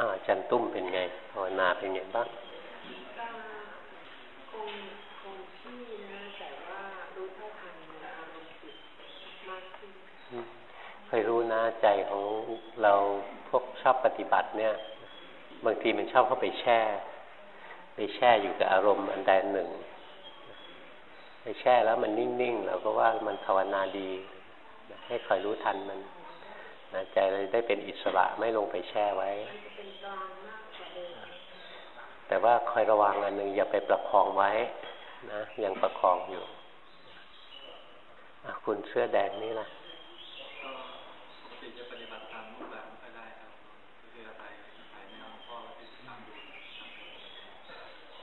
อาจันตุ้มเป็นไงภาวนาเป็นไงบ้างคงคงที่นะแต่ว่ารู้เท่าทันอารมณ์จิตมากขึ้นเคยรู้นะใจของเราพวกชอบปฏิบัติเนี่ย บางทีมันชอบเข้าไปแช่ ไปแช่อยู่กับอารมณ์อันใดหนึ่ง ไปแช่แล้วมันนิ่งๆเราก็ว่ามันภาวนาดี ให้คอยรู้ทันมัน นะใจเลยได้เป็นอิสระไม่ลงไปแช่ไว้ แต่ว่าคอยระวังอันหนึ่งอย่าไปประคองไว้นะยังประคองอยู่คุณเสื้อแดงนี่นะ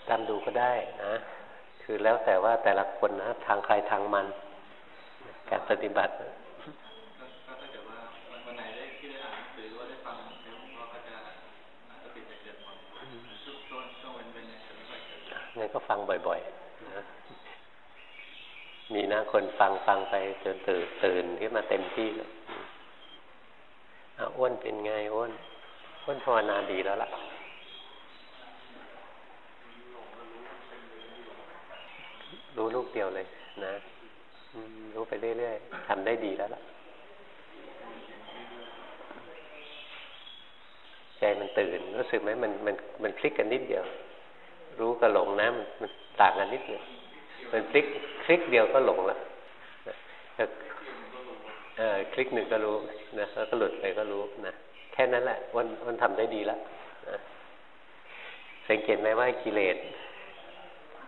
ตามดูก็ได้นะ คือแล้วแต่ว่าแต่ละคนนะ ทางใครทางมัน การปฏิบัติ งั้นก็ฟังบ่อยๆนะมีนะคนฟังฟังไปจนตื่นตื่นขึ้นมาเต็มที่เลยอ้วนเป็นไงอ้วนอ้วนภาวนาดีแล้วล่ะ รู้ลูกเดียวเลย นะรู้ไปเรื่อยๆทำได้ดีแล้วล่ะ ใจมันตื่น รู้สึกไหมมันมันมันคลิกกันนิดเดียว รู้กับหลงนะมันมันต่างกันนิดนึงมันคลิกคลิกเดียวก็หลงละเออคลิกหนึ่งก็รู้นะแล้วก็หลุดไปก็รู้นะแค่นั้นแหละวันวันทำได้ดีแล้วนะสังเกตไหมว่ากิเลส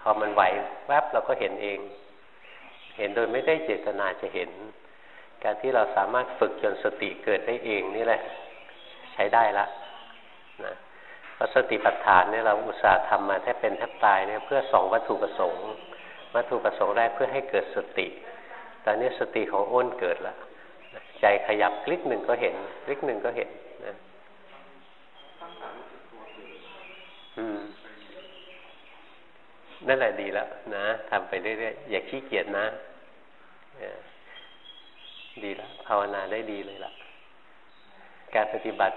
พอมันไหวแวบเราก็เห็นเอง เห็นโดยไม่ได้เจตนาจะเห็น การที่เราสามารถฝึกจนสติเกิดได้เองนี่แหละ ใช้ได้ละนะ พระสติปัฏฐานเนี่ยเราอุตส่าห์ทำมาแทบเป็นแทบตายเนี่ยเพื่อสองวัตถุประสงค์ วัตถุประสงค์แรกเพื่อให้เกิดสติ ตอนนี้สติของอ้นเกิดแล้วใจขยับคลิกหนึ่งก็เห็นคลิกหนึ่งก็เห็นนะอืมนั่นแหละดีแล้วนะทำไปเรื่อยๆอย่าขี้เกียจนะดีแล้วภาวนาได้ดีเลยล่ะ การปฏิบัติ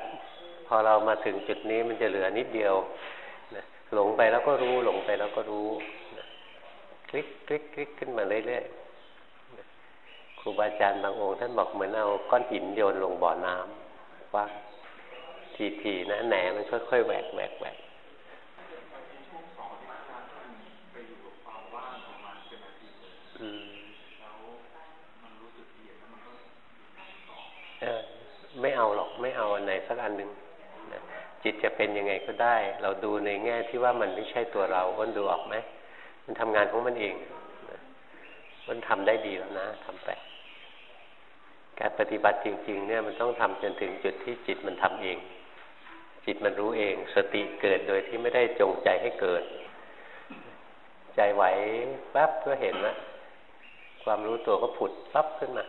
อเรามาถึงจุดนี้มันจะเหลือนิดเดียวนะหลงไปแล้วก็รู้หลงไปแล้วก็รู้นะคลิกคลิกคลิกขึ้นมาเรื่อยๆครูบาอาจารย์บางองค์ ท่านบอกเหมือนเอาก้อนหินโยนลงบ่อน้ำว่าทีๆนะแหนมันค่อยๆแหวกแหวกแหวกไม่เอาหรอกไม่เอาอันไหนสักอันหนึ่ง จิตจะเป็นยังไงก็ได้ เราดูในแง่ที่ว่ามันไม่ใช่ตัวเราอ้นดูออกไหมมันทำงานของมันเองมันทำได้ดีแล้วนะทำไปการปฏิบัติจริง ๆ เนี่ยมันต้องทำจนถึงจุดที่จิตมันทำเอง จิตมันรู้เอง สติเกิดโดยที่ไม่ได้จงใจให้เกิด ใจไหวแป๊บก็เห็นละความรู้ตัวก็ผุดปั๊บขึ้นมา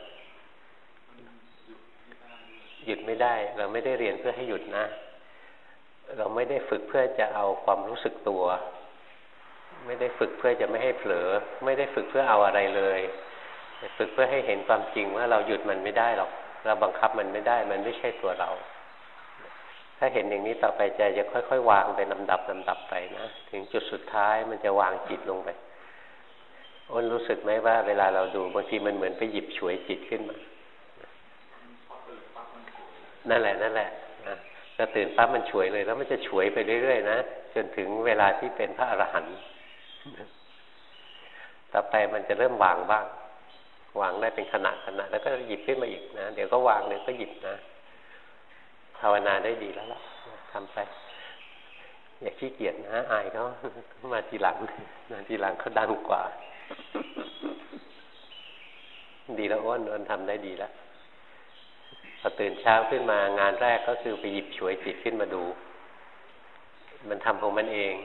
หยุดไม่ได้ เราไม่ได้เรียนเพื่อให้หยุดนะ เราไม่ได้ฝึกเพื่อจะเอาความรู้สึกตัว ไม่ได้ฝึกเพื่อจะไม่ให้เผลอ ไม่ได้ฝึกเพื่อเอาอะไรเลยฝึกเพื่อให้เห็นความจริงว่าเราหยุดมันไม่ได้หรอก เราบังคับมันไม่ได้ มันไม่ใช่ตัวเรา ถ้าเห็นอย่างนี้ต่อไปใจจะค่อยๆ วางไปลำดับลำดับไปนะถึงจุดสุดท้ายมันจะวางจิตลงไปอ้นรู้สึกไหมว่า เวลาเราดูบางทีมันเหมือนไปหยิบฉวยจิตขึ้นมานั่นแหละนั่นแหละ จะตื่นปั๊บมันฉวยเลย แล้วมันจะฉวยไปเรื่อยๆนะจนถึงเวลาที่เป็นพระอรหันต์ต่อไปมันจะเริ่มวางบ้าง วางได้เป็นขณะขณะแล้วก็หยิบขึ้นมาอีกนะเดี๋ยวก็วางเดี๋ยวก็หยิบนะภาวนาได้ดีแล้วล่ะทำไป อย่าขี้เกียจนะอายเขามาทีหลังนะทีหลังเขาดังกว่า ดีแล้วอ้นอ้นทำได้ดีแล้ว พอตื่นเช้าขึ้นมางานแรกก็คือไปหยิบฉวยจิตขึ้นมาดู มันทำของมันเอง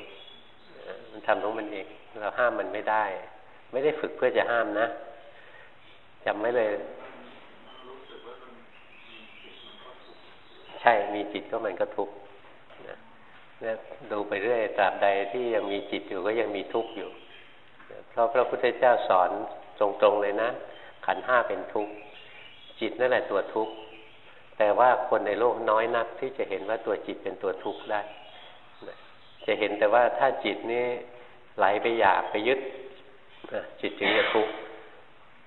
มันทำของมันเอง เราห้ามมันไม่ได้ ไม่ได้ฝึกเพื่อจะห้ามนะจำไม่เลย ใช่มีจิตก็มันก็ทุกข์เนี่ยดูไปเรื่อยตราบใดที่ยังมีจิตอยู่ก็ยังมีทุกข์อยู่เพราะพระพุทธเจ้าสอนตรงๆเลยนะ ขันห้าเป็นทุกข์จิตนั่นแหละตัวทุกข์ แต่ว่าคนในโลกน้อยนักที่จะเห็นว่าตัวจิตเป็นตัวทุกข์ได้ จะเห็นแต่ว่าถ้าจิตนี้ไหลไปอยากไปยึดจิตจึงจะทุกข์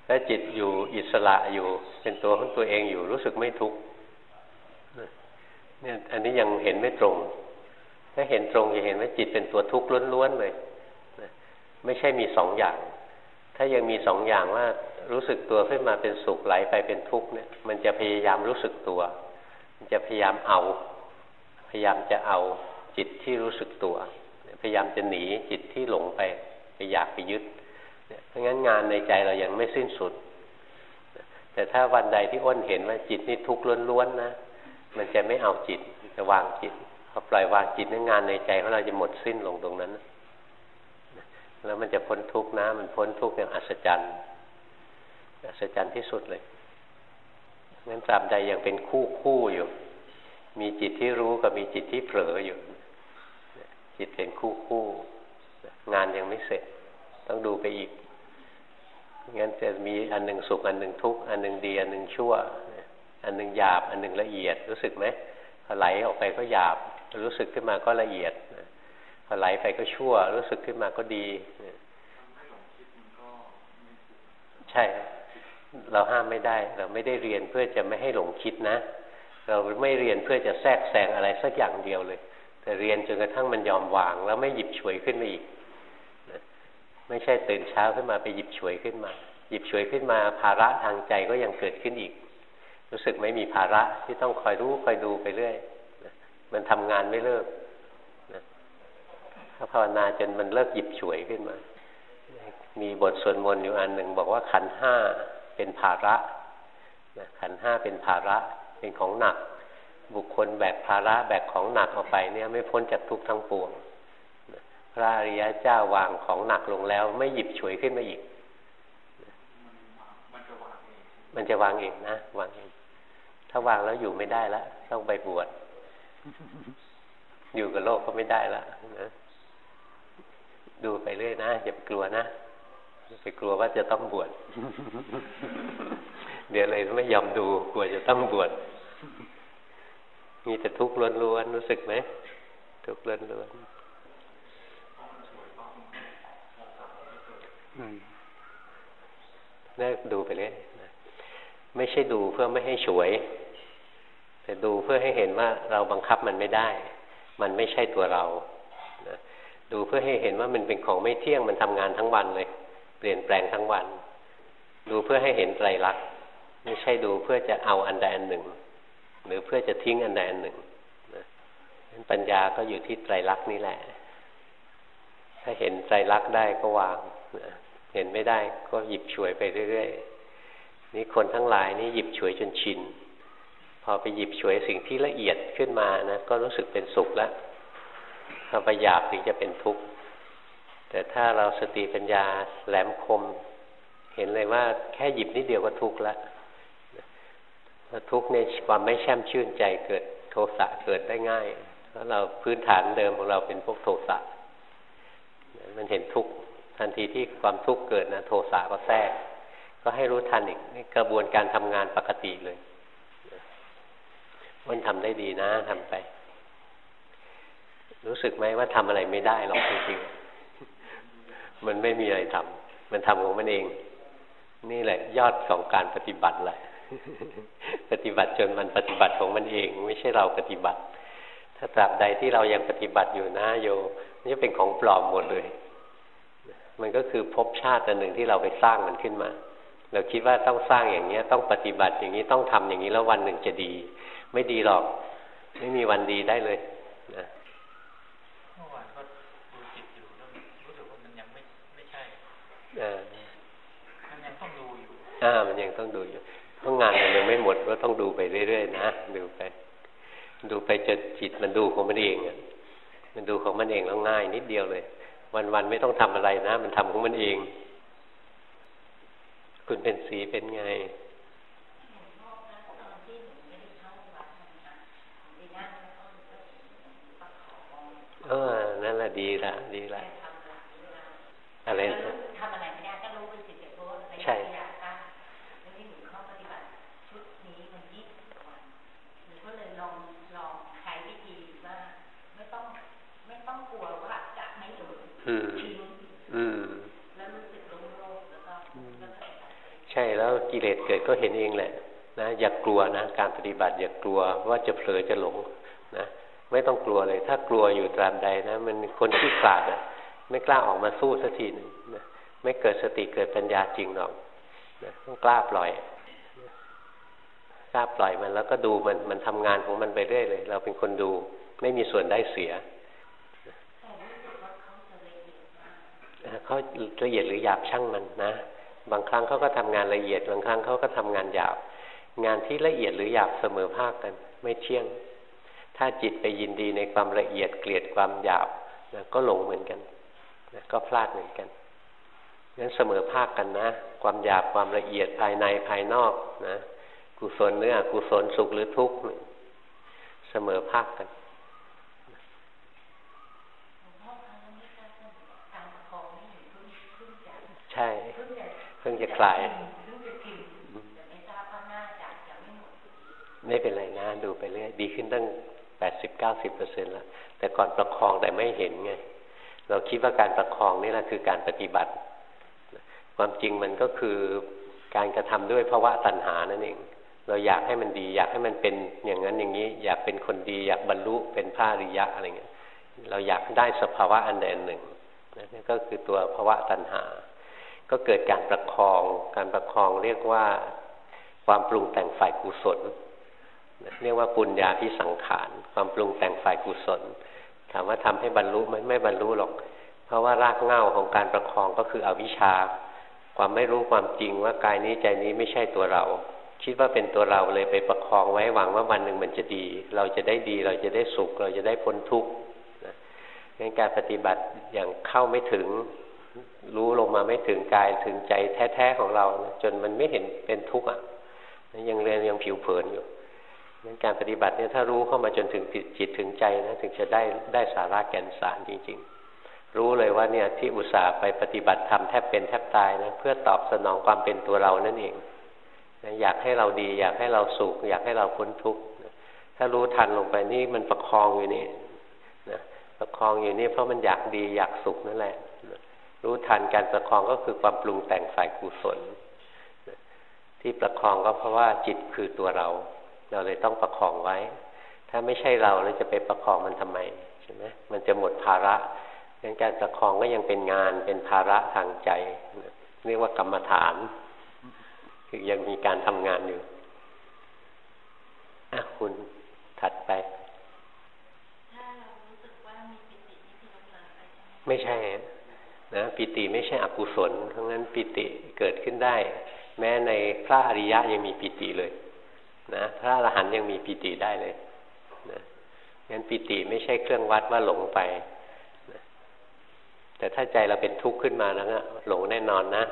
ถ้าจิตอยู่อิสระอยู่เป็นตัวของตัวเองอยู่รู้สึกไม่ทุกข์เนี่ยอันนี้ยังเห็นไม่ตรง ถ้าเห็นตรงจะเห็นว่าจิตเป็นตัวทุกข์ล้วนๆเลยไม่ใช่มีสองอย่าง ถ้ายังมีสองอย่างว่า รู้สึกตัวขึ้นมาเป็นสุขไหลไปเป็นทุกข์เนี่ย มันจะพยายามรู้สึกตัว มันจะพยายามเอา พยายามจะเอาจิตที่รู้สึกตัว พยายามจะหนีจิตที่หลงไปไปอยากไปยึดเพราะงั้นงานในใจเรายังไม่สิ้นสุด แต่ถ้าวันใดที่อ้นเห็นว่าจิตนี่ทุกข์ล้วนๆนะ มันจะไม่เอาจิตจะวางจิตพอปล่อยวางจิตนั้นงานในใจของเราจะหมดสิ้นลงตรงนั้น แล้วมันจะพ้นทุกข์นะ มันพ้นทุกข์อย่างอัศจรรย์ อัศจรรย์ที่สุดเลยงั้นตราบใดยังเป็นคู่คู่อยู่ มีจิตที่รู้กับมีจิตที่เผลออยู่ จิตเป็นคู่คู่งานยังไม่เสร็จ ต้องดูไปอีกงั้นจะมีอันหนึ่งสุขอันหนึ่งทุกข์อันหนึ่งดีอันหนึ่งชั่ว อันหนึ่งหยาบ อันหนึ่งละเอียด รู้สึกไหมพอไหลออกไปก็หยาบ รู้สึกขึ้นมาก็ละเอียดพอไหลไปก็ชั่ว รู้สึกขึ้นมาก็ดีใช่ เราห้ามไม่ได้ เราไม่ได้เรียนเพื่อจะไม่ให้หลงคิดนะ เราไม่เรียนเพื่อจะแทรกแซงอะไรสักอย่างเดียวเลย แต่เรียนจนกระทั่งมันยอมวาง แล้วไม่หยิบฉวยขึ้นมาอีกไม่ใช่ตื่นเช้าขึ้นมาไปหยิบฉวยขึ้นมา หยิบฉวยขึ้นมาภาระทางใจก็ยังเกิดขึ้นอีก รู้สึกไม่มีภาระที่ต้องคอยรู้คอยดูไปเรื่อยมันทำงานไม่เลิกถ้าภาวนาจนมันเลิกหยิบฉวยขึ้นมา มีบทสวดมนต์อยู่อันหนึ่งบอกว่าขันห้า เป็นภาระขันห้าเป็นภาระเป็นของหนัก บุคคลแบกภาระแบกของหนักออกไปเนี่ยไม่พ้นจากทุกข์ทั้งปวงพระอริยะเจ้าวางของหนักลงแล้ว ไม่หยิบฉวยขึ้นมาอีก มันจะวางเองนะวางเอง ถ้าวางแล้วอยู่ไม่ได้แล้วต้องไปบวชอยู่กับโลกก็ไม่ได้แล้วนะดูไปเรื่อยนะอย่าไปกลัวนะ ไปกลัวว่าจะต้องบวชเดี๋ยวเลยไม่ยอมดูกลัวจะต้องบวชมีแต่ทุกข์ล้วนๆรู้สึกไหมทุกข์ล้วนๆนี่ดูไปเลยไม่ใช่ดูเพื่อไม่ให้ฉวย แต่ดูเพื่อให้เห็นว่าเราบังคับมันไม่ได้ มันไม่ใช่ตัวเราดูเพื่อให้เห็นว่ามันเป็นของไม่เที่ยงมันทำงานทั้งวันเลย เปลี่ยนแปลงทั้งวัน ดูเพื่อให้เห็นไตรลักษณ์ไม่ใช่ดูเพื่อจะเอาอันใดอันหนึ่ง หรือเพื่อจะทิ้งอันใดอันหนึ่งปัญญาก็อยู่ที่ไตรลักษณ์นี่แหละ ถ้าเห็นไตรลักษณ์ได้ก็วางเห็นไม่ได้ก็หยิบฉวยไปเรื่อยๆนี่คนทั้งหลายนี่หยิบฉวยจนชิน พอไปหยิบฉวยสิ่งที่ละเอียดขึ้นมานะก็รู้สึกเป็นสุขแล้วพอไปหยาบถึงจะเป็นทุกข์ แต่ถ้าเราสติปัญญาแหลมคม เห็นเลยว่าแค่หยิบนิดเดียวก็ทุกข์ล้วทุกข์ในความไม่แช่มชื่นใจเกิดโทสะเกิดได้ง่าย เพราะเราพื้นฐานเดิมของเราเป็นพวกโทสะมันเห็นทุกข์ทันทีที่ความทุกข์เกิดนะโทสะก็แทรก ก็ให้รู้ทันอีกนี่กระบวนการทำงานปกติเลยมันทำได้ดีนะทำไป รู้สึกไหมว่าทำอะไรไม่ได้หรอกจริงๆ มันไม่มีอะไรทำมันทำของมันเอง นี่แหละ ยอดของการปฏิบัติแหละปฏิบัติจนมันปฏิบัติของมันเอง ไม่ใช่เราปฏิบัติ ถ้าตราบใดที่เรายังปฏิบัติอยู่นะโยมันจะเป็นของปลอมหมดเลย มันก็คือภพชาติอันหนึ่งที่เราไปสร้างมันขึ้นมา เราคิดว่าต้องสร้างอย่างนี้ต้องปฏิบัติอย่างนี้ต้องทำอย่างนี้แล้ววันหนึ่งจะดี ไม่ดีหรอก ไม่มีวันดีได้เลยนะ มันยังต้องดูอยู่อ่ามันยังต้องดูอยู่เพราะงานมันยังไม่หมดก็ต้องดูไปเรื่อยๆนะดูไป ดูไปจนจิตมันดูของมันเองอะมันดูของมันเองแล้วง่ายนิดเดียวเลย วันๆไม่ต้องทำอะไรนะ มันทำของมันเอง คุณเป็นสีเป็นไงเออนั่นแหละดีละดีละอะไรทำอะไรไม่ได้ก็รู้เป็นสิทธิ์โพสใช่แล้วที่หนูเข้าปฏิบัติชุดนี้มันยี่สิบวัน อืมอืมใช่แล้วกิเลสเกิดก็เห็นเองแหละ นะอย่ากลัวนะการปฏิบัติอย่ากลัวว่าจะเผลอจะหลงนะไม่ต้องกลัวเลย ถ้ากลัวอยู่ตราบใดนะ มันคนที่กลาดอะ ไม่กล้าออกมาสู้สักทีนึงนะไม่เกิดสติเกิดปัญญาจริงหรอกนะต้องกล้าปล่อยกล้าปล่อยมันแล้วก็ดูมันมันทำงานของมันไปเรื่อยเลย เราเป็นคนดูไม่มีส่วนได้เสีย เขาละเอียดหรือหยาบช่างมันนะ บางครั้งเขาก็ทำงานละเอียด บางครั้งเขาก็ทำงานหยาบ งานที่ละเอียดหรือหยาบเสมอภาคกัน ไม่เที่ยง ถ้าจิตไปยินดีในความละเอียดเกลียดความหยาบนะก็หลงเหมือนกันนะก็พลาดเหมือนกันงั้นเสมอภาคกันนะ ความหยาบความละเอียดภายในภายนอกนะกุศลเนื้อกุศลสุขหรือทุกข์เสมอภาคกัน ช่เพิ่งจะคลายไม่เป็นไรนะดูไปเรื่อยดีขึ้นตั้งแปดสิบเก้าสิบเปอร์เซ็นต์แล้ว แต่ก่อนประคองแต่ไม่เห็นไง เราคิดว่าการประคองนี่แหละคือการปฏิบัติ ความจริงมันก็คือการกระทำด้วยภาวะตัณหานั่นเอง เราอยากให้มันดี อยากให้มันเป็นอย่างนั้นอย่างนี้ อยากเป็นคนดี อยากบรรลุเป็นพระอริยะอะไรเงี้ย เราอยากได้สภาวะอันใดอันหนึ่งนั่นก็คือตัวภาวะตัณหา ก็เกิดการประคอง การประคองเรียกว่าความปรุงแต่งฝ่ายกุศล เรียกว่าปุญญาพิสังขาร ความปรุงแต่งฝ่ายกุศล ถามว่าทำให้บรรลุไหมไม่บรรลุหรอก เพราะว่ารากเหง้าของการประคองก็คืออวิชชา ความไม่รู้ความจริงว่ากายนี้ใจนี้ไม่ใช่ตัวเรา คิดว่าเป็นตัวเราเลยไปประคองไว้หวังว่าวันหนึ่งมันจะดี เราจะได้ดี เราจะได้สุข เราจะได้พ้นทุกข์งั้นการปฏิบัติอย่างเข้าไม่ถึง รู้ลงมาไม่ถึงกายถึงใจแท้ๆของเรานะจนมันไม่เห็นเป็นทุกข์อะยังเรียนยังผิวเผินอยู่งั้นการปฏิบัติเนี่ยถ้ารู้เข้ามาจนถึงจิตถึงใจนะถึงจะได้ได้สาระแก่นสารจริง ๆ รู้เลยว่าเนี่ยที่อุตส่าห์ไปปฏิบัติทำแทบเป็นแทบตายนะเพื่อตอบสนองความเป็นตัวเรานั่นเองอยากให้เราดี อยากให้เราสุขอยากให้เราพ้นทุกข์ถ้ารู้ทันลงไปนี่มันประคองอยู่นี่นะประคองอยู่นี่เพราะมันอยากดีอยากสุขนั่นแหละ รู้ทันการประคองก็คือความปรุงแต่งฝ่ายกุศล ที่ประคองก็เพราะว่าจิตคือตัวเรา เราเลยต้องประคองไว้ ถ้าไม่ใช่เราเราจะไปประคองมันทำไมใช่ไหมมันจะหมดภาระงั้นการประคองก็ยังเป็นงานเป็นภาระทางใจ เรียกว่ากรรมฐาน คือยังมีการทำงานอยู่อะคุณถัดไปไม่ใช่ นะปิติไม่ใช่อกุศลเพราะงั้นปิติเกิดขึ้นได้ แม้ในพระอริยะยังมีปิติเลยนะพระอรหันต์ยังมีปิติได้เลยนะงั้นปิติไม่ใช่เครื่องวัดว่าหลงไปนะแต่ถ้าใจเราเป็นทุกข์ขึ้นมาแล้วนะหลงแน่นอนนะ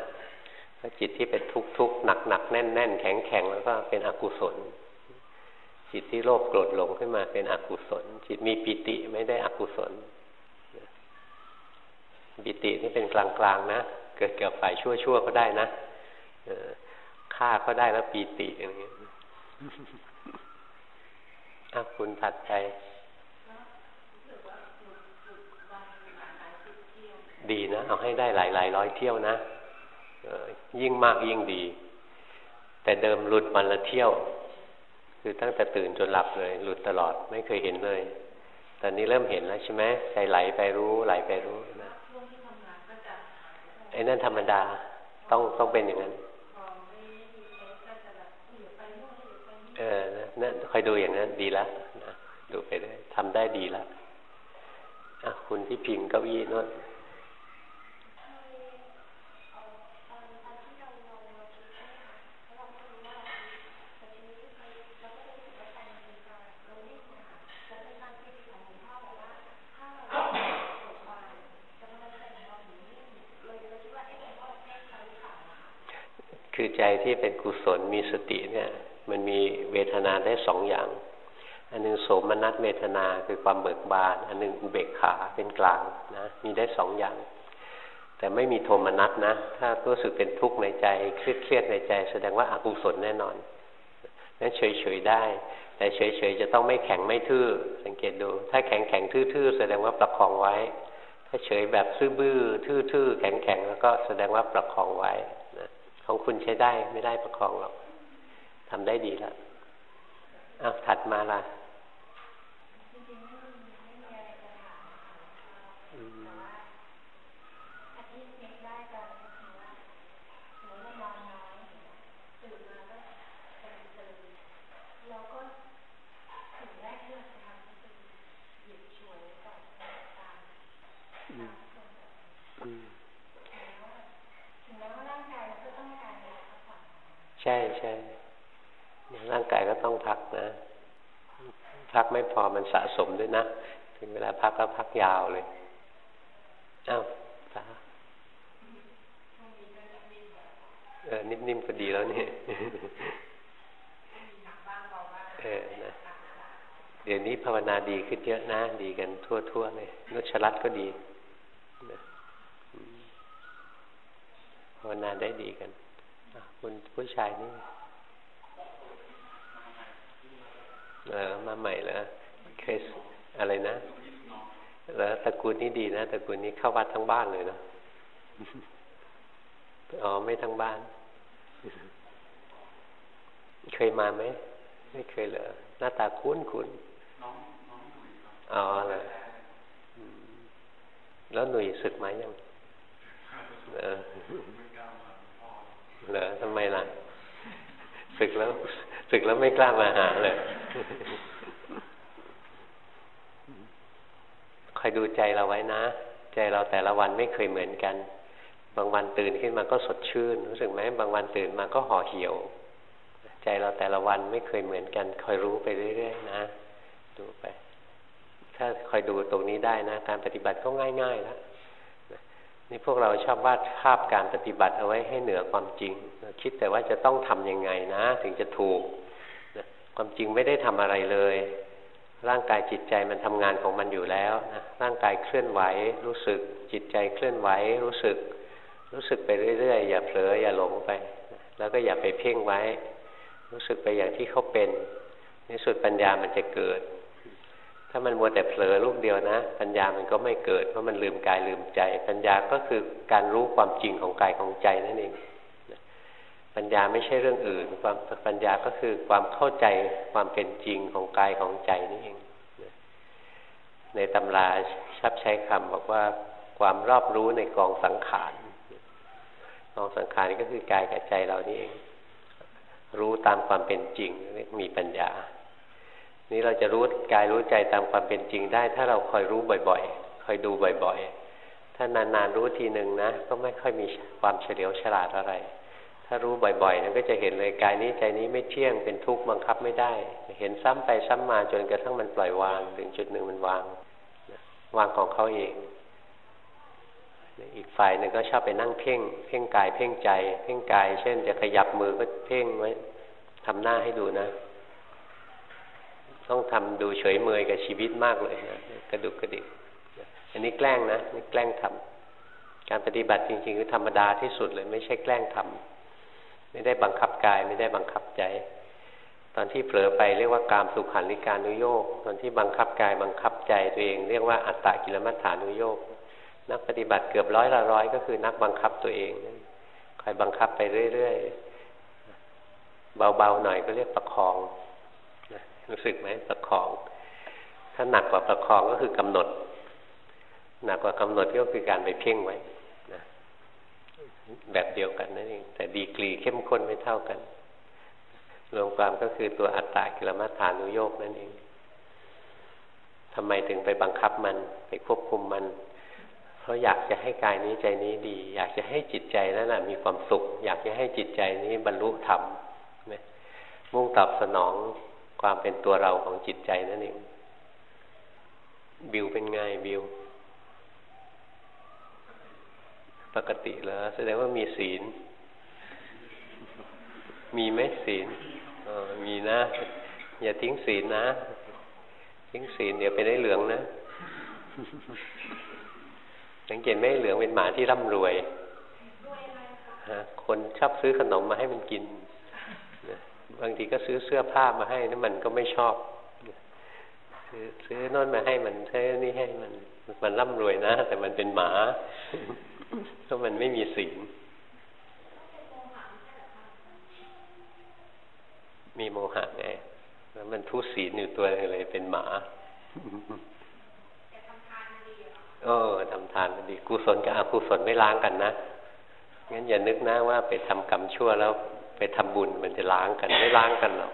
ถ้าจิตที่เป็นทุกข์ทุกข์หนักหนักแน่นแน่นแข็งแข็งแล้วก็เป็นอกุศล จิตที่โลภโกรธหลงขึ้นมาเป็นอกุศล จิตมีปิติไม่ได้อกุศล ปิตินี่เป็นกลางๆนะ เกิดกับฝ่ายชั่วๆก็ได้นะฆ่าก็ได้แล้วปีติอย่างเงี้ยถ้าคุณถัดไปดีนะ เอาให้ได้หลายๆร้อยเที่ยวนะยิ่งมากยิ่งดี แต่เดิมหลุดมันละเที่ยว คือตั้งแต่ตื่นจนหลับเลย หลุดตลอดไม่เคยเห็นเลย ตอนนี้เริ่มเห็นแล้วใช่ไหมใจไหลไปรู้ไหลไปรู้ ไอ้นั่นธรรมดาต้องต้องเป็นอย่างนั้นเออนั่นคอยดูอย่างนั้นดีแล้วนะดูไปได้ทำได้ดีแล้วอะคุณที่พิงเก้าอี้นั่นคือใจที่เป็นกุศลมี สติเนี่ยมันมีเวทนาได้สองอย่าง อันนึงโสมนัสเวทนาคือความเบิกบาน อันนึงอุเบกขาเป็นกลางนะมีได้สองอย่าง แต่ไม่มีโทมนัสนะ ถ้ารู้สึกเป็นทุกข์ในใจเครียดเครียดในใจ แสดงว่าอากุศลแน่นอนนั้นเฉยเฉยได้ แต่เฉยเฉยจะต้องไม่แข็งไม่ทื่อ สังเกตดู ถ้าแข็งแข็งทื่อๆแสดงว่าประคองไว้ ถ้าเฉยแบบซื่อบื้อทื่อๆแข็งๆแล้วก็แสดงว่าประคองไว้นะของคุณใช้ได้ไม่ได้ประคองหรอก ทำได้ดีแล้วอ้าวถัดมาล่ะใช่ใช่ร่างกายก็ ต้องพักนะ พักไม่พอมันสะสมด้วยนะ ถึงเวลาพักก็พักยาวเลยอ้าวตาเออนิ่มๆก็ดีแล้วนี่เออนะเดี๋ยวนี้ภาวนาดีขึ้นเยอะนะ ดีกันทั่วๆเลยนุชรัตก็ดีภาวนาได้ดีกันคุณผู้ชายนี่ เออมาใหม่แล้วเคยอะไรนะ แล้วตระกูลนี้ดีนะตระกูลนี้เข้าวัดทั้งบ้านเลยนะอ๋อไม่ทั้งบ้าน เคยมาไหมไม่เคยเหรอหน้าตาคุ้นคุ้นอ๋อเหรอแล้วหนุ่ยศึกไหมยังเออเหรอทำไมล่ะศึกแล้วศึกแล้วไม่กล้ามาหาเลย คอยดูใจเราไว้นะ ใจเราแต่ละวันไม่เคยเหมือนกัน บางวันตื่นขึ้นมาก็สดชื่น รู้สึกไหมบางวันตื่นมาก็ห่อเหี่ยว ใจเราแต่ละวันไม่เคยเหมือนกัน คอยรู้ไปเรื่อยๆนะ ดูไป ถ้าคอยดูตรงนี้ได้นะ การปฏิบัติก็ง่ายๆแล้วนี่พวกเราชอบวาดภาพการปฏิบัติเอาไว้ให้เหนือความจริง คิดแต่ว่าจะต้องทํำยังไงนะ ถึงจะถูก ความจริงไม่ได้ทำอะไรเลย ร่างกายจิตใจมันทำงานของมันอยู่แล้วนะร่างกายเคลื่อนไหวรู้สึก จิตใจเคลื่อนไหวรู้สึก รู้สึกไปเรื่อยๆ อย่าเผลออย่าหลงไป แล้วก็อย่าไปเพ่งไว้ รู้สึกไปอย่างที่เขาเป็นในสุดปัญญามันจะเกิด ถ้ามันมัวแต่เผลอลูกเดียวนะ ปัญญามันก็ไม่เกิดเพราะมันลืมกายลืมใจ ปัญญาก็คือการรู้ความจริงของกายของใจนั่นเอง ปัญญาไม่ใช่เรื่องอื่น ความปัญญาก็คือความเข้าใจความเป็นจริงของกายของใจนี่เอง ในตำราชับใช้คำบอกว่าความรอบรู้ในกองสังขารกองสังขารก็คือกายกับใจเรานี่เอง รู้ตามความเป็นจริงมีปัญญา นี่เราจะรู้กายรู้ใจตามความเป็นจริงได้ ถ้าเราคอยรู้บ่อยๆคอยดูบ่อยๆ ถ้านานๆรู้ทีหนึ่งนะ ก็ไม่ค่อยมีความเฉลียวฉลาดอะไร ถ้ารู้บ่อยๆนันก็จะเห็นเลยกายนี้ใจนี้ไม่เที่ยงเป็นทุกข์บังคับไม่ได้ เห็นซ้ำไปซ้ำมาจนกระทั่งมันปล่อยวาง ถึงจุดหนึ่งมันวาง วางของเขาเอง อีกฝ่ายหนึ่งก็ชอบไปนั่งเพ่ง เพ่งกายเพ่งใจ เพ่งกาย เช่น จะขยับมือก็เพ่งไว้ทำหน้าให้ดูนะ ต้องทำดูเฉยเมยกับชีวิตมากเลยนะกระดุกกระดิกอันนี้แกล้งนะนี่แกล้งทำการปฏิบัติจริงๆคือธรรมดาที่สุดเลยไม่ใช่แกล้งทำ ไม่ได้บังคับกาย ไม่ได้บังคับใจ ตอนที่เผลอไปเรียกว่ากามสุขันลิการนุโยกตอนที่บังคับกายบังคับใจตัวเอง เรียกว่าอัตตะกิลมัฏฐานุโยกนักปฏิบัติเกือบร้อยละร้อยก็คือนักบังคับตัวเองคอยบังคับไปเรื่อยๆเบาๆหน่อยก็เรียกประคองรู้สึกไหมประคอง ถ้าหนักกว่าประคองก็คือกำหนด หนักกว่ากำหนดก็คือการไปเพ่งไว้ แบบเดียวกันนั่นเอง แต่ดีกรีเข้มข้นไม่เท่ากัน รวมความก็คือตัวอัตตากิลมัฏฐานุโยกนั่นเองทำไมถึงไปบังคับมัน ไปควบคุมมัน เพราะอยากจะให้กายนี้ใจนี้ดี อยากจะให้จิตใจนั้นนะมีความสุข อยากจะให้จิตใจนี้บรรลุธรรมมุ่งตอบสนองความเป็นตัวเราของจิตใจนั่นเองบิวเป็นไงบิว ปกติแล้วแสดงว่ามีศีล มีไหมศีลออมีนะ อย่าทิ้งศีลนะ ทิ้งศีลเดี๋ยวไปได้เหลืองนะสังเกตไม่เหลืองเป็นหมาที่ร่ำรวยคนชอบซื้อขนมมาให้มันกิน บางทีก็ซื้อเสื้อผ้ามาให้นั่นมันก็ไม่ชอบ ซื้อซื้อน้นมาให้มันซื้อนี่ให้มัน มันร่ำรวยนะ แต่มันเป็นหมา เพราะมันไม่มีศีลมีโมหะไงแล้วมันทุศีลอยู่ตัวเลยเป็นหมาเออทำทานมันดีกุศลกับอกุศลไม่ล้างกันนะงั้นอย่านึกนะว่าไปทำกรรมชั่วแล้วไปทำบุญมันจะล้างกันไม่ล้างกันหรอก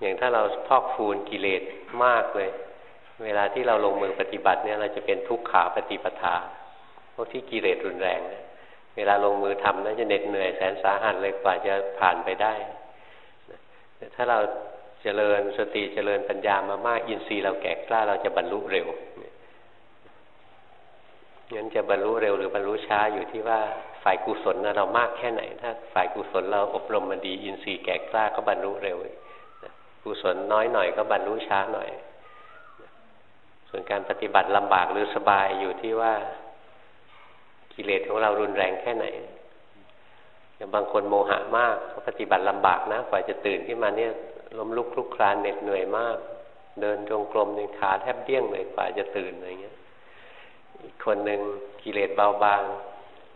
อย่างถ้าเราพอกฟูนกิเลสมากเลย เวลาที่เราลงมือปฏิบัติเนี่ยเราจะเป็นทุกขาปฏิปทาพวกที่กิเลสรุนแรงเนี่ยเวลาลงมือทำน่าจะเหน็ดเหนื่อยแสนสาหัสเลยกว่าจะผ่านไปได้แต่ถ้าเราเจริญสติเจริญปัญญามามาก อินทรีย์เราแก่กล้าเราจะบรรลุเร็วงั้นจะบรรลุเร็วหรือบรรลุช้าอยู่ที่ว่าฝ่ายกุศลนะเรามากแค่ไหน ถ้าฝ่ายกุศลเราอบรมมาดี อินทรีย์แก่กล้าก็บรรลุเร็วกุศลน้อยหน่อยก็บรรลุช้าหน่อย ส่วนการปฏิบัติลำบากหรือสบายอยู่ที่ว่ากิเลสของเรารุนแรงแค่ไหนอย่างบางคนโมหะมากเขาปฏิบัติลำบากนะกว่าจะตื่นขึ้นมาเนี่ยล้มลุกคลุกคลานเหน็ดเหนื่อยมาก เดินจงกรมในขาแทบเดี้ยงเลยกว่าจะตื่นอะไรเงี้ยอีกคนหนึ่งกิเลสเบาบาง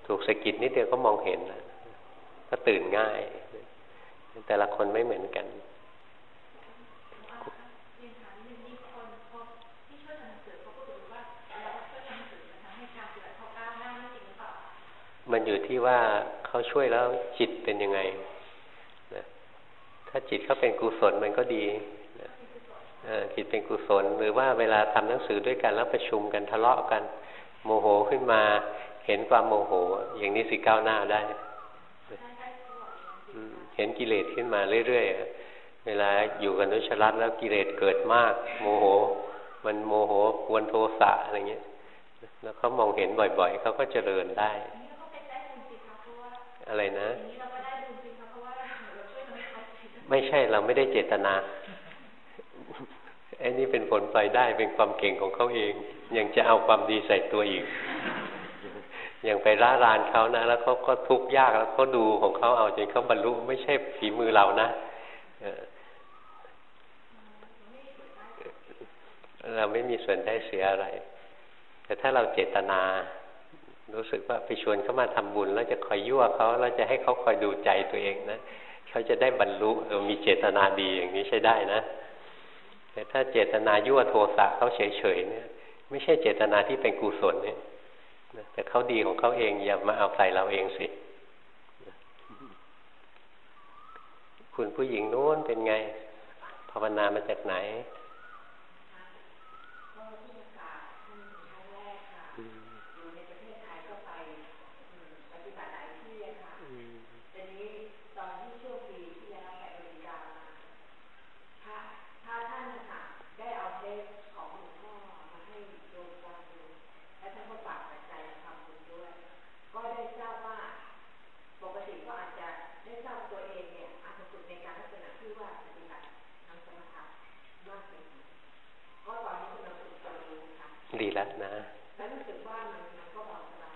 ถูกสะกิดนิดเดียวก็มองเห็นนะก็ตื่นง่าย แต่ละคนไม่เหมือนกัน มันอยู่ที่ว่าเขาช่วยแล้วจิตเป็นยังไงนะถ้าจิตเขาเป็นกุศลมันก็ดีนะจิตเป็นกุศล หรือว่าเวลาทำหนังสือด้วยกันแล้วประชุมกันทะเลาะกัน โมโหขึ้นมา เห็นความโมโห อย่างนี้สิก้าวหน้าได้ เห็นกิเลสขึ้นมาเรื่อยๆ เวลาอยู่กันนุชรัตแล้วกิเลสเกิดมาก โมโห มันโมโหกวนโทสะอะไรเงี้ย แล้วเขามองเห็นบ่อยๆ เขาก็เจริญได้ อะไรนะ ไม่ใช่เราไม่ได้เจตนาไอ้นี่เป็นผลปล่อยได้เป็นความเก่งของเขาเอง ยังจะเอาความดีใส่ตัวอีกยังไปร่ารานเขานะ แล้วเขาก็ทุกข์ยากแล้วเขาดูของเขาเอาจนเขาบรรลุไม่ใช่ฝีมือเรานะเราไม่มีส่วนได้เสียอะไร แต่ถ้าเราเจตนา รู้สึกว่าไปชวนเขามาทำบุญ แล้วจะคอยยั่วเขาแล้วจะให้เขาคอยดูใจตัวเองนะเขาจะได้บรรลุเรามีเจตนาดีอย่างนี้ใช้ได้นะ แต่ถ้าเจตนายั่วโทสะเขาเฉยๆเนี่ย ไม่ใช่เจตนาที่เป็นกุศลเนี่ยแต่เขาดีของเขาเองอย่ามาเอาใส่เราเองสิคุณผู้หญิงนู้นเป็นไง ภาวนามาจากไหน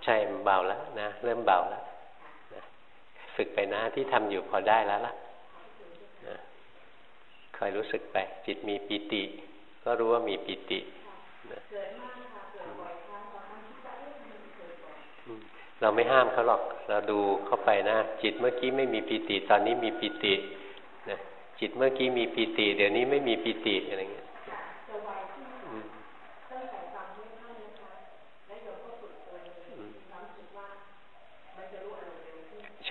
ช่เบาแล้วนะ เริ่มเบาแล้วฝึกไปนะที่ทำอยู่พอได้แล้วล่ะคอยรู้สึกไป จิตมีปิติ ก็รู้ว่ามีปิติเราไม่ห้ามเขาหรอก เราดูเข้าไปนะ จิตเมื่อกี้ไม่มีปิติ ตอนนี้มีปิตินะจิตเมื่อกี้มีปิติ เดี๋ยวนี้ไม่มีปิติอะไรเงี้ย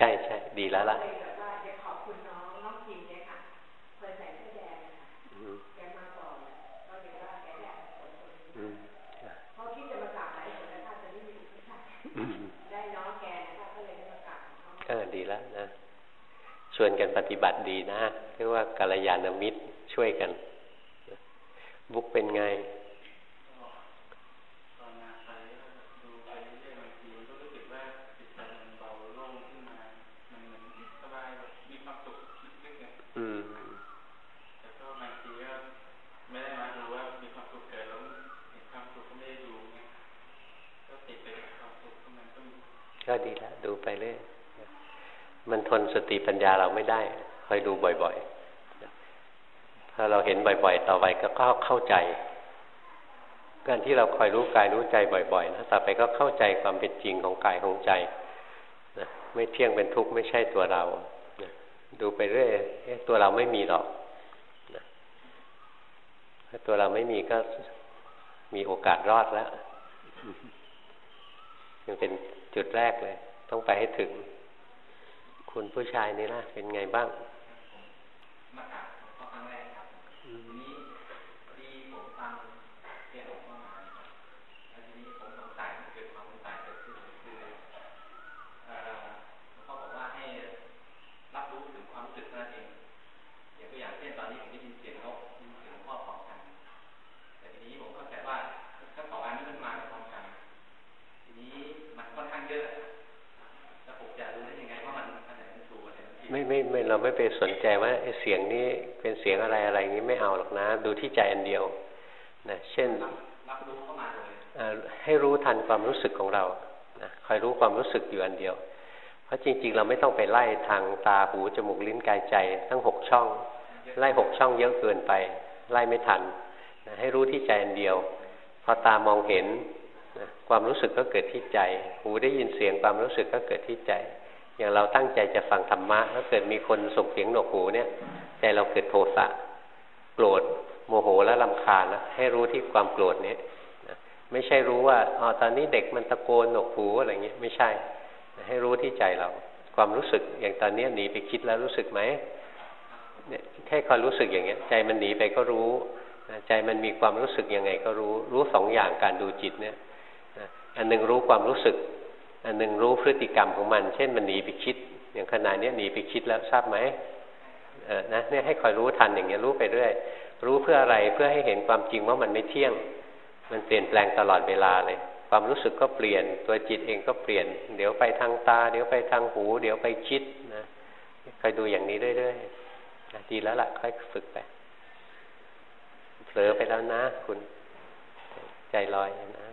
ใช่ใช่ดีแล้วล่ะเออดีแล้วนะชวนกันปฏิบัติดีนะเรียกว่ากัลยาณมิตรช่วยกัน บุกเป็นไงก็ดีแล้วดูไปเรื่อยมันทนส ติปัญญาเราไม่ได้คอยดูบ่อยๆ ถ้าเราเห็นบ่อยๆ ต่อไปก็เข้าใจการที่เราคอยรู้กายรู้ใจบ่อยๆนะต่อไปก็เข้าใจความเป็นจริงของกายของใจนะไม่เที่ยงเป็นทุกข์ไม่ใช่ตัวเรานะดูไปเรื่อยตัวเราไม่มีหรอกนะถ้าตัวเราไม่มีก็มีโอกาสรอดแล้วยังเป็นจุดแรกเลย ต้องไปให้ถึง คุณผู้ชายนี่ล่ะเป็นไงบ้างมากราบพครั้งแรกครับทีนี้ดีผมฟังเรียนออกมาแล้วทีนี้ผมสงสัยเกิดความสงสัยเกิดขึ้นคือเขาบอกว่าให้รับรู้ถึงความรู้สึกนั่นเองอย่างตัวอย่างเช่นตอนนี้ผมได้ยินเสียงนกยินเสียงพ่อพร้อมกัน แต่ทีนี้ผมเข้าใจว่าทั้งสองอันนี้มันมาพร้อมกัน ทีนี้มันค่อนข้างเยอะแล้วผมจะรู้ได้ยังไงว่ามันอันไหนมันถูกอันไหนมันผิดไม่ไม่ไม่ เราไม่ไปสนใจว่าเสียงนี้เป็นเสียงอะไรอะไรนี้ไม่เอาหรอกนะ ดูที่ใจอันเดียวนะเช่นรับรู้เข้ามาเลยให้รู้ทันความรู้สึกของเรานะคอยรู้ความรู้สึกอยู่อันเดียว เพราะจริง ๆ เราไม่ต้องไปไล่ทางตาหูจมูกลิ้นกายใจ ทั้งหกช่อง ไล่หกช่องเยอะเกินไป ไล่ไม่ทันนะให้รู้ที่ใจอันเดียว พอตามองเห็นนะความรู้สึกก็เกิดที่ใจ หูได้ยินเสียงความรู้สึกก็เกิดที่ใจ อย่างเราตั้งใจจะฟังธรรมะแล้วเกิดมีคนส่งเสียงหนวกหูเนี่ยใจเราเกิดโทสะโกรธโมโหและลำคาญนะให้รู้ที่ความโกรธนี้ไม่ใช่รู้ว่าอ๋อตอนนี้เด็กมันตะโกนหนวกหูอะไรเงี้ยไม่ใช่ ให้รู้ที่ใจเรา ความรู้สึกอย่างตอนนี้หนีไปคิดแล้วรู้สึกไหมเนี่ยแค่คอยรู้สึกอย่างเงี้ย ใจมันหนีไปก็รู้ใจมันมีความรู้สึกยังไงก็รู้ รู้สองอย่างการดูจิตเนี่ยอันหนึ่งรู้ความรู้สึก อันหนึ่งรู้พฤติกรรมของมัน เช่นมันหนีไปคิด อย่างขณะนี้หนีไปคิดแล้วทราบไหมเออนะเนี่ยให้คอยรู้ทันอย่างเงี้ยรู้ไปเรื่อย รู้เพื่ออะไรเพื่อให้เห็นความจริงว่ามันไม่เที่ยง มันเปลี่ยนแปลงตลอดเวลาเลย ความรู้สึกก็เปลี่ยน ตัวจิตเองก็เปลี่ยน เดี๋ยวไปทางตา เดี๋ยวไปทางหู เดี๋ยวไปคิดนะคอยดูอย่างนี้เรื่อยๆดีแล้วล่ะค่อยฝึกไปเผลอไปแล้วนะ คุณใจลอยนะ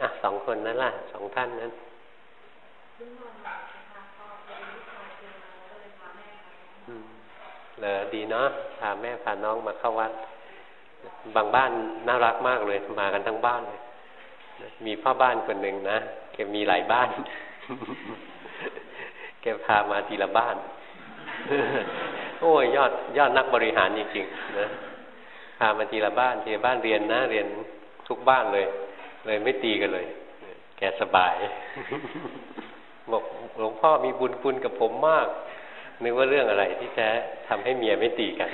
อะสองคนนั้นล่ะสองท่านนั้น เหลือดีเนาะพาแม่พาน้องมาเข้าวัด บางบ้านน่ารักมากเลยมากันทั้งบ้านเลยมีพ่อบ้านคนหนึ่งนะแกมีหลายบ้าน แกพามาทีละบ้าน โอ้ยยอดยอดนักบริหารจริงๆนะพามาทีละบ้านทีละบ้านเรียนนะเรียนทุกบ้านเลย เลยไม่ตีกันเลย แกสบาย บอกหลวงพ่อมีบุญคุณกับผมมาก นึกว่าเรื่องอะไรที่แท้ทำให้เมียไม่ตีกัน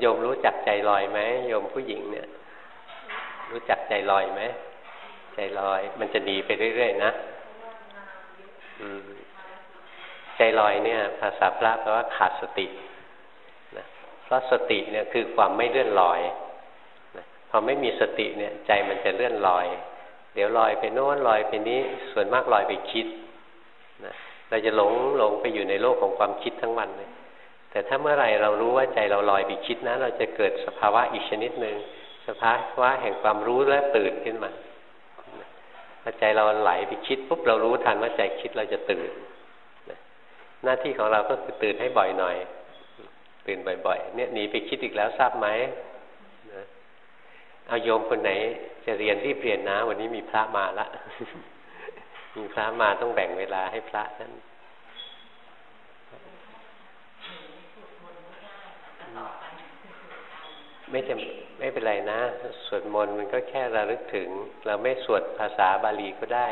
โยมรู้จักใจลอยไหมโยมผู้หญิงเนี่ย รู้จักใจลอยไหมใจลอย มันจะดีไปเรื่อยๆนะใจลอยเนี่ย ภาษาพระแปลว่าขาดสตินะเพราะสติเนี่ยคือความไม่เลื่อนลอยพอไม่มีสติเนี่ย ใจมันจะเลื่อนลอย เดี๋ยวลอยไปโน้นลอยไปนี้ ส่วนมากลอยไปคิดนะเราจะหลงหลงไปอยู่ในโลกของความคิดทั้งวันเลยแต่ถ้าเมื่อไหร่เรารู้ว่าใจเราลอยไปคิดนะ เราจะเกิดสภาวะอีกชนิดหนึ่งสภาวะแห่งความรู้และตื่นขึ้นมาพอใจเราไหลไปคิดปุ๊บเรารู้ทันว่าใจคิดเราจะตื่นหน้าที่ของเราก็คือตื่นให้บ่อยหน่อย ตื่นบ่อยๆ เนี่ยหนีไปคิดอีกแล้วทราบไหม เอาโยมคนไหน จะเรียนรีบเรียนนะ วันนี้มีพระมาละมีพระมาต้องแบ่งเวลาให้พระนั้นไม่จำไม่เป็นไรนะ สวดมนต์มันก็แค่ระลึกถึง เราไม่สวดภาษาบาลีก็ได้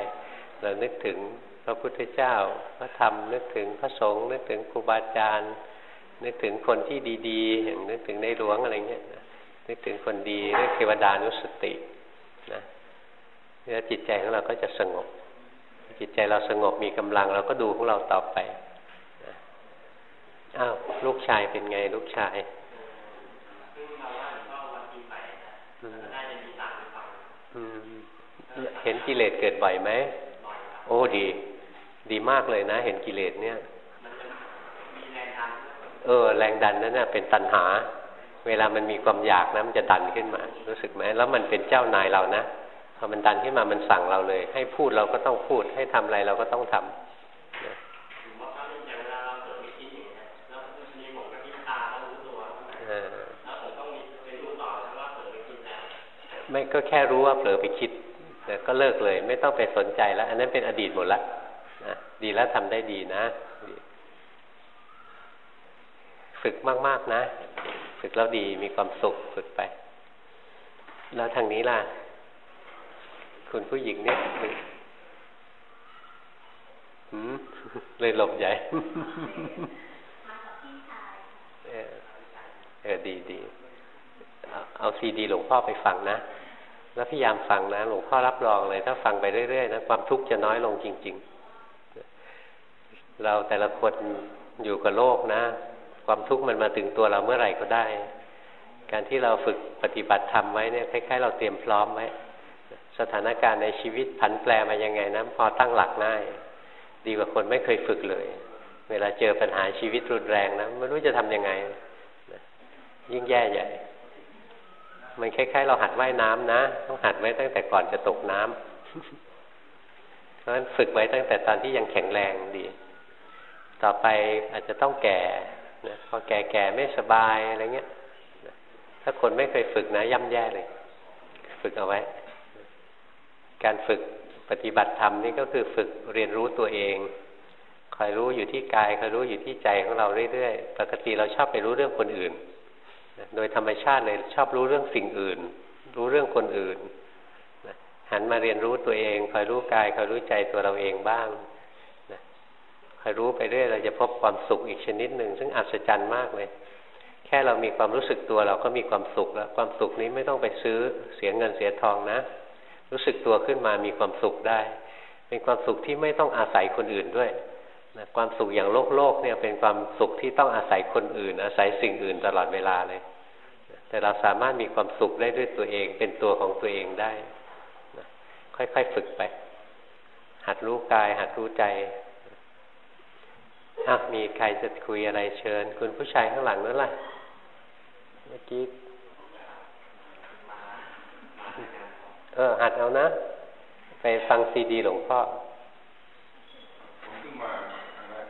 เรานึกถึงพระพุทธเจ้า พระธรรมนึกถึงพระสงฆ์นึกถึงครูบาอาจารย์ นึกถึงคนที่ดี ๆ อย่างนึกถึงในหลวงอะไรเงี้ยนึ กถึงคนดีเรียกเทวดานุสตินะแล้วจิตใจของเราก็จะสงบ จิตใจเราสงบมีกำลังเราก็ดูของเราต่อไปนะอ้าวลูกชายเป็นไงลูกชายเห็นกิเลสเกิดบ่อยไหม โอ้ดี ดีมากเลยนะ เห็นกิเลสเนี่ย เออ แรงดันนั่นน่ะเป็นตัณหา เวลามันมีความอยากนะมันจะดันขึ้นมา รู้สึกไหมแล้วมันเป็นเจ้านายเรานะพอมันดันขึ้นมามันสั่งเราเลย ให้พูดเราก็ต้องพูด ให้ทำอะไรเราก็ต้องทำไม่ก็แค่รู้ว่าเผลอไปคิดแต่ก็เลิกเลย ไม่ต้องไปสนใจแล้ว อันนั้นเป็นอดีตหมดละนะดีแล้วทำได้ดีนะ ฝึกมาก ๆ นะ ฝึกแล้วดีมีความสุขฝึกไป แล้วทางนี้ล่ะ คุณผู้หญิงเนี่ยเลยหลบใหญ่เออดีดีเอาซีดีหลวงพ่อไปฟังนะแล้วพยายามฟังนะ หลวงพ่อรับรองเลย ถ้าฟังไปเรื่อยๆนะความทุกข์จะน้อยลงจริง ๆ เราแต่ละคนอยู่กับโลกนะ ความทุกข์มันมาถึงตัวเราเมื่อไหร่ก็ได้ การที่เราฝึกปฏิบัติธรรมไว้เนี่ยคล้ายๆเราเตรียมพร้อมไว้สถานการณ์ในชีวิตผันแปรมายังไงนะพอตั้งหลักได้ดีกว่าคนไม่เคยฝึกเลย เวลาเจอปัญหาชีวิตรุนแรงนะไม่รู้จะทํำยังไง ยิ่งแย่ใหญ่มันคล้ายๆ เราหัดว่ายน้ำนะ ต้องหัดไว้ตั้งแต่ก่อนจะตกน้ำเพราะฉะนั้นฝึกไว้ตั้งแต่ตอนที่ยังแข็งแรงดี ต่อไปอาจจะต้องแก่ นะพอแก่ๆไม่สบายอะไรเงี้ยถ้าคนไม่เคยฝึกนะย่ำแย่เลย ฝึกเอาไว้ การฝึกปฏิบัติธรรมนี่ก็คือฝึกเรียนรู้ตัวเองคอยรู้อยู่ที่กายคอยรู้อยู่ที่ใจของเราเรื่อยๆ ปกติเราชอบไปรู้เรื่องคนอื่น โดยธรรมชาติเลยชอบรู้เรื่องสิ่งอื่น รู้เรื่องคนอื่นหันมาเรียนรู้ตัวเองคอยรู้กายคอยรู้ใจตัวเราเองบ้าง คอยรู้ไปเรื่อยเราจะพบความสุขอีกชนิดหนึ่งซึ่งอัศจรรย์มากเลย แค่เรามีความรู้สึกตัวเราก็มีความสุขแล้ว ความสุขนี้ไม่ต้องไปซื้อเสียเงินเสียทองนะ รู้สึกตัวขึ้นมามีความสุขได้ เป็นความสุขที่ไม่ต้องอาศัยคนอื่นด้วยนะความสุขอย่างโลกโลกเนี่ยเป็นความสุขที่ต้องอาศัยคนอื่น อาศัยสิ่งอื่นตลอดเวลาเลย แต่เราสามารถมีความสุขได้ด้วยตัวเอง เป็นตัวของตัวเองได้นะค่อยๆฝึกไป หัดรู้กาย หัดรู้ใจ อะมีใครจะคุยอะไรเชิญ คุณผู้ชายข้างหลังนั่นแหละเมื่อกี้เออหัดเอานะ ไปฟังซีดีหลวงพ่อขึ้นมาครั้งแรก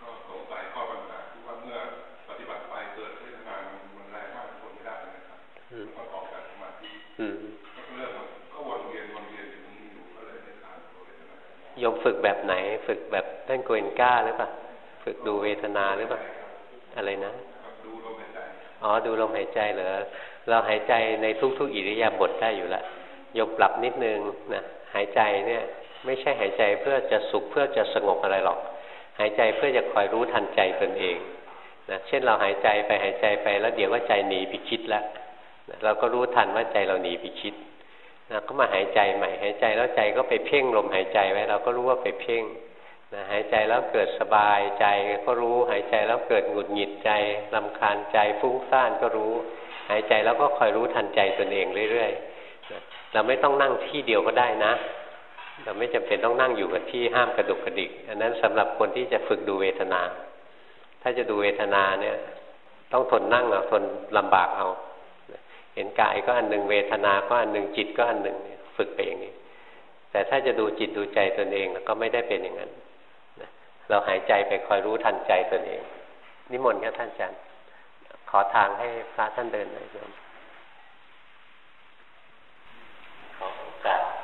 ก็สงสัยข้อปัญหาที่ว่าเมื่อปฏิบัติไปเกิดเทศนามันแรงมากทนไม่ได้นะครับก็ออกจากสมาธิเรื่องก็วนเวียนวนเวียนอยู่นี้อยู่ก็เลยได้ทานตัวเวทนายมฝึกแบบไหน ฝึกแบบท่านโกเอนก้าหรือเปล่า ฝึกดูเวทนาหรือเปล่าอะไรนะดูลมหายใจอ๋อดูลมหายใจเหรอเราหายใจในทุกๆอิริยาบถได้อยู่แล้วยมปรับนิดนึงนะหายใจเนี่ย ไม่ใช่หายใจเพื่อจะสุขเพื่อจะสงบอะไรหรอก หายใจเพื่อจะคอยรู้ทันใจตนเองนะเช่นเราหายใจไปหายใจไปแล้วเดี๋ยวว่าใจหนีไปคิดแล้วนะเราก็รู้ทันว่าใจเราหนีไปคิดนะก็มาหายใจใหม่หายใจแล้วใจก็ไปเพ่งลมหายใจไว้ เราก็รู้ว่าไปเพ่ง นะหายใจแล้วเกิดสบายใจก็รู้ หายใจแล้วเกิดหงุดหงิดใจลำคาญใจฟุ้งซ่านก็รู้ หายใจแล้วก็คอยรู้ทันใจตนเองเรื่อยๆเราไม่ต้องนั่งที่เดียวก็ได้นะ เราไม่จำเป็นต้องนั่งอยู่กับที่ห้ามกระดุกกระดิก อันนั้นสำหรับคนที่จะฝึกดูเวทนา ถ้าจะดูเวทนาเนี่ย ต้องทนนั่งเอาทนลำบากเอา เห็นกายก็อันหนึ่งเวทนาก็อันหนึ่งจิตก็อันหนึ่งฝึกไปอย่างนี้แต่ถ้าจะดูจิตดูใจตนเองก็ไม่ได้เป็นอย่างนั้น เราหายใจไปคอยรู้ทันใจตนเอง นิมนต์ครับท่านอาจารย์ ขอทางให้พระท่านเดินหน่อยโยมพูดกับโ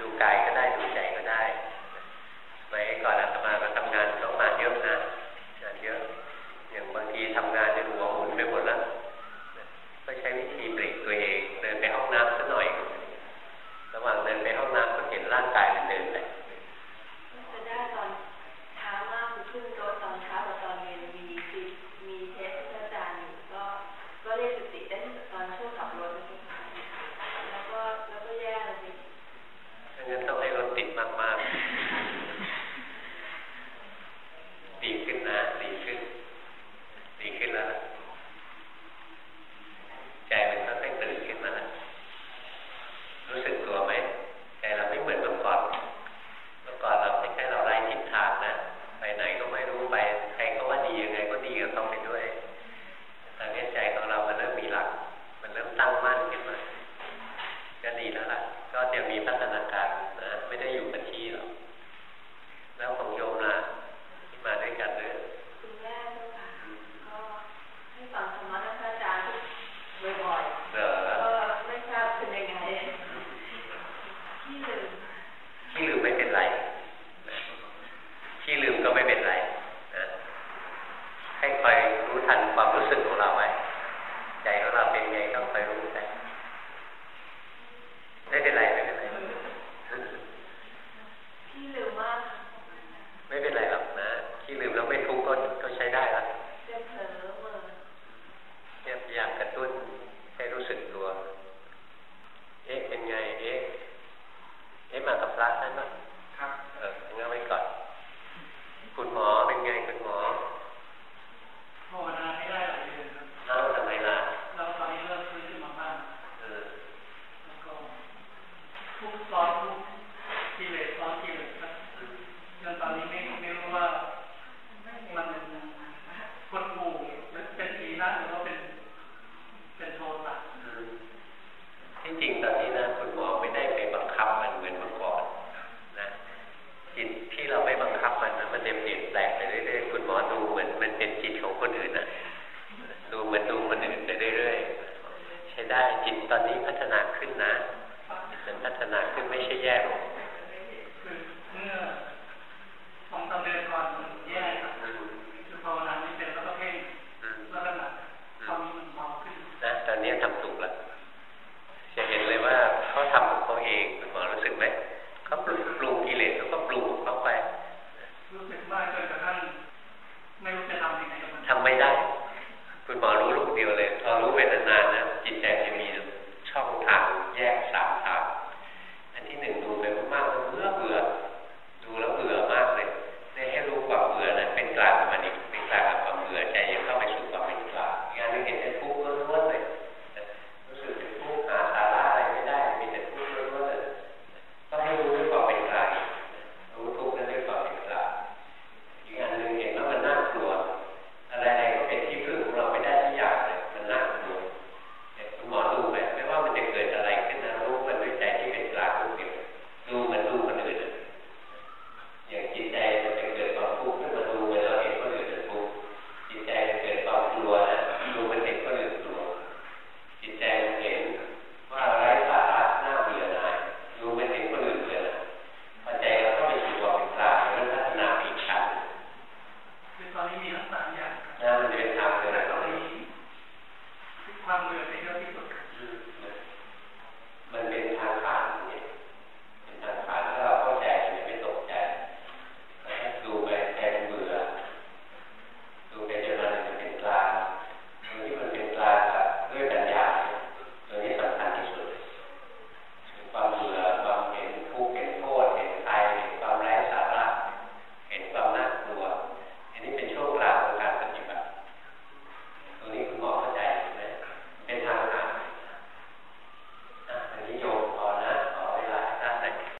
ดูกาย